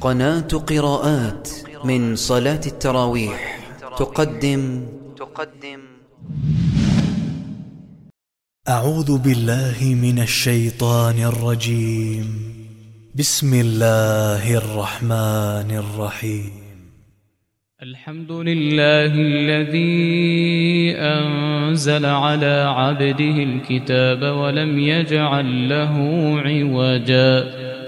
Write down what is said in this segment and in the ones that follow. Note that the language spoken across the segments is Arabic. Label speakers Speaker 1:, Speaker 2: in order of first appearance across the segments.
Speaker 1: قناة قراءات من صلاة التراويح. تقدم. تقدم.
Speaker 2: أعوذ بالله من الشيطان الرجيم. بسم الله الرحمن الرحيم.
Speaker 3: الحمد لله الذي أنزل على عبده الكتاب ولم يجعل له عوجا.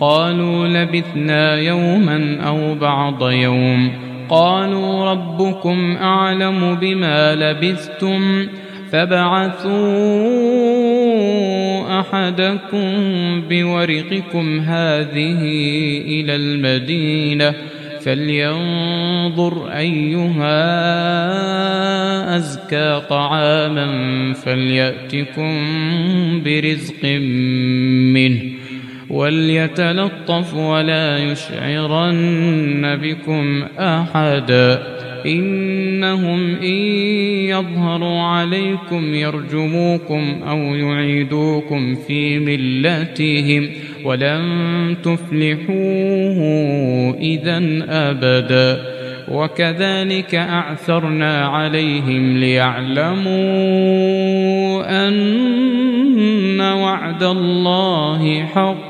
Speaker 3: قالوا لبثنا يوما أو بعض يوم. قالوا ربكم أعلم بما لبثتم. فابعثوا أحدكم بورقكم هذه إلى المدينة. فلينظر أيها أزكى طعاما فليأتكم برزق منه. وليتلطف ولا يشعرن بكم أحدا إنهم إن يظهروا عليكم يرجموكم أو يعيدوكم في ملتهم ولن تفلحوا إذا أبدا وكذلك أعثرنا عليهم ليعلموا أن وعد الله حق.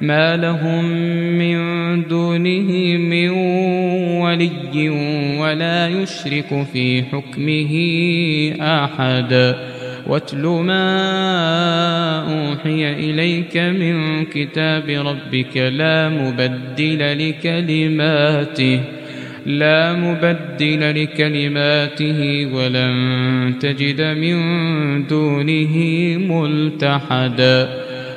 Speaker 3: ما لهم من دونه من ولي ولا يشرك في حكمه أحدا واتل ما أوحي إليك من كتاب ربك لا مبدل لكلماته لا مبدل لكلماته ولن تجد من دونه ملتحدا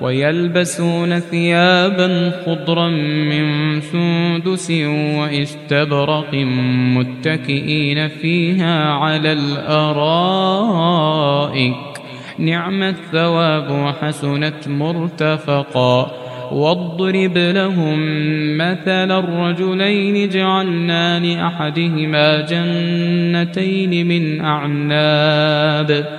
Speaker 3: ويلبسون ثيابا خضرا من سندس وإستبرق متكئين فيها على الأرائك. نعم الثواب وحسنت مرتفقا. واضرب لهم مثل الرجلين جعلنا لأحدهما جنتين من أعناب.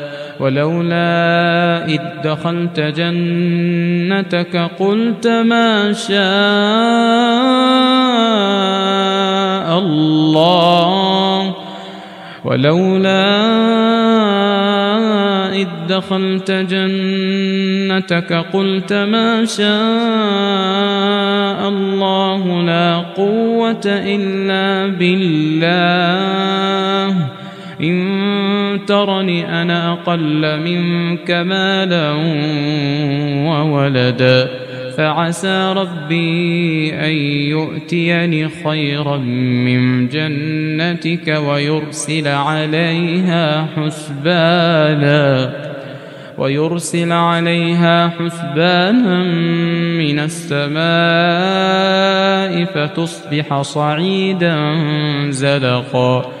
Speaker 3: ولولا إذ دخلت جنتك قلت ما شاء الله. ولولا إذ دخلت جنتك قلت ما شاء الله لا قوة إلا بالله. ترني أنا أقل منك مالا وولدا. فعسى ربي أن يؤتيني خيرا من جنتك ويرسل عليها حسبانا. ويرسل عليها حسبانا من السماء فتصبح صعيدا زلقا.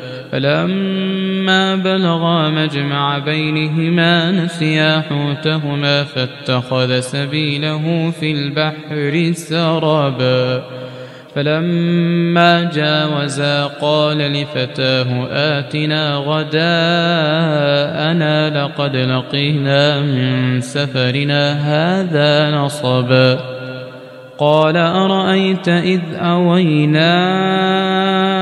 Speaker 3: فلما بلغا مجمع بينهما نسيا حوتهما فاتخذ سبيله في البحر سربا فلما جاوزا قال لفتاه آتنا غداءنا لقد لقينا من سفرنا هذا نصبا. قال أرأيت إذ أوينا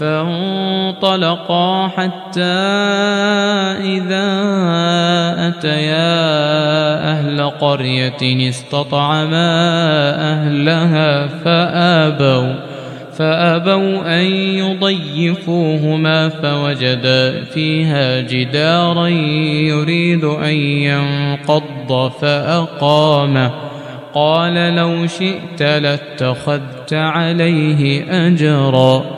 Speaker 3: فانطلقا حتى إذا أتيا أهل قرية استطعما أهلها فآبوا فأبوا أن يضيفوهما فوجدا فيها جدارا يريد أن ينقض فأقامه. قال لو شئت لاتخذت عليه أجرا.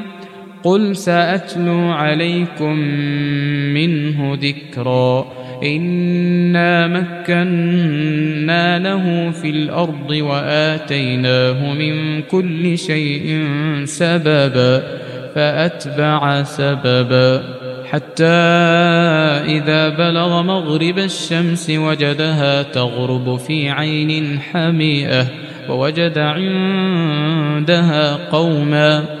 Speaker 3: قل سأتلو عليكم منه ذكرا إنا مكنا له في الأرض وآتيناه من كل شيء سببا فأتبع سببا حتى إذا بلغ مغرب الشمس وجدها تغرب في عين حميئة ووجد عندها قوما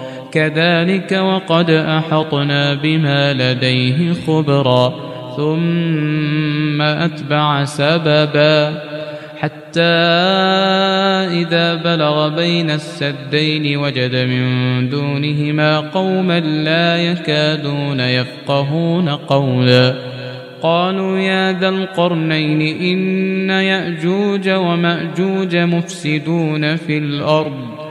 Speaker 3: كذلك وقد أحطنا بما لديه خبرا ثم أتبع سببا. حتى إذا بلغ بين السدين وجد من دونهما قوما لا يكادون يفقهون قولا. قالوا يا ذا القرنين إن يأجوج ومأجوج مفسدون في الأرض.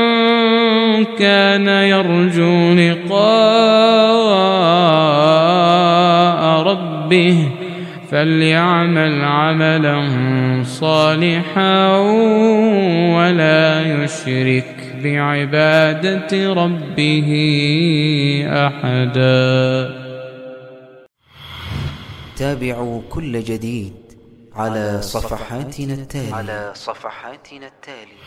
Speaker 3: كان يرجو لقاء ربه فليعمل عملا صالحا ولا يشرك بعبادة ربه احدا.
Speaker 1: تابعوا كل جديد على صفحاتنا التالية. على صفحاتنا التالية.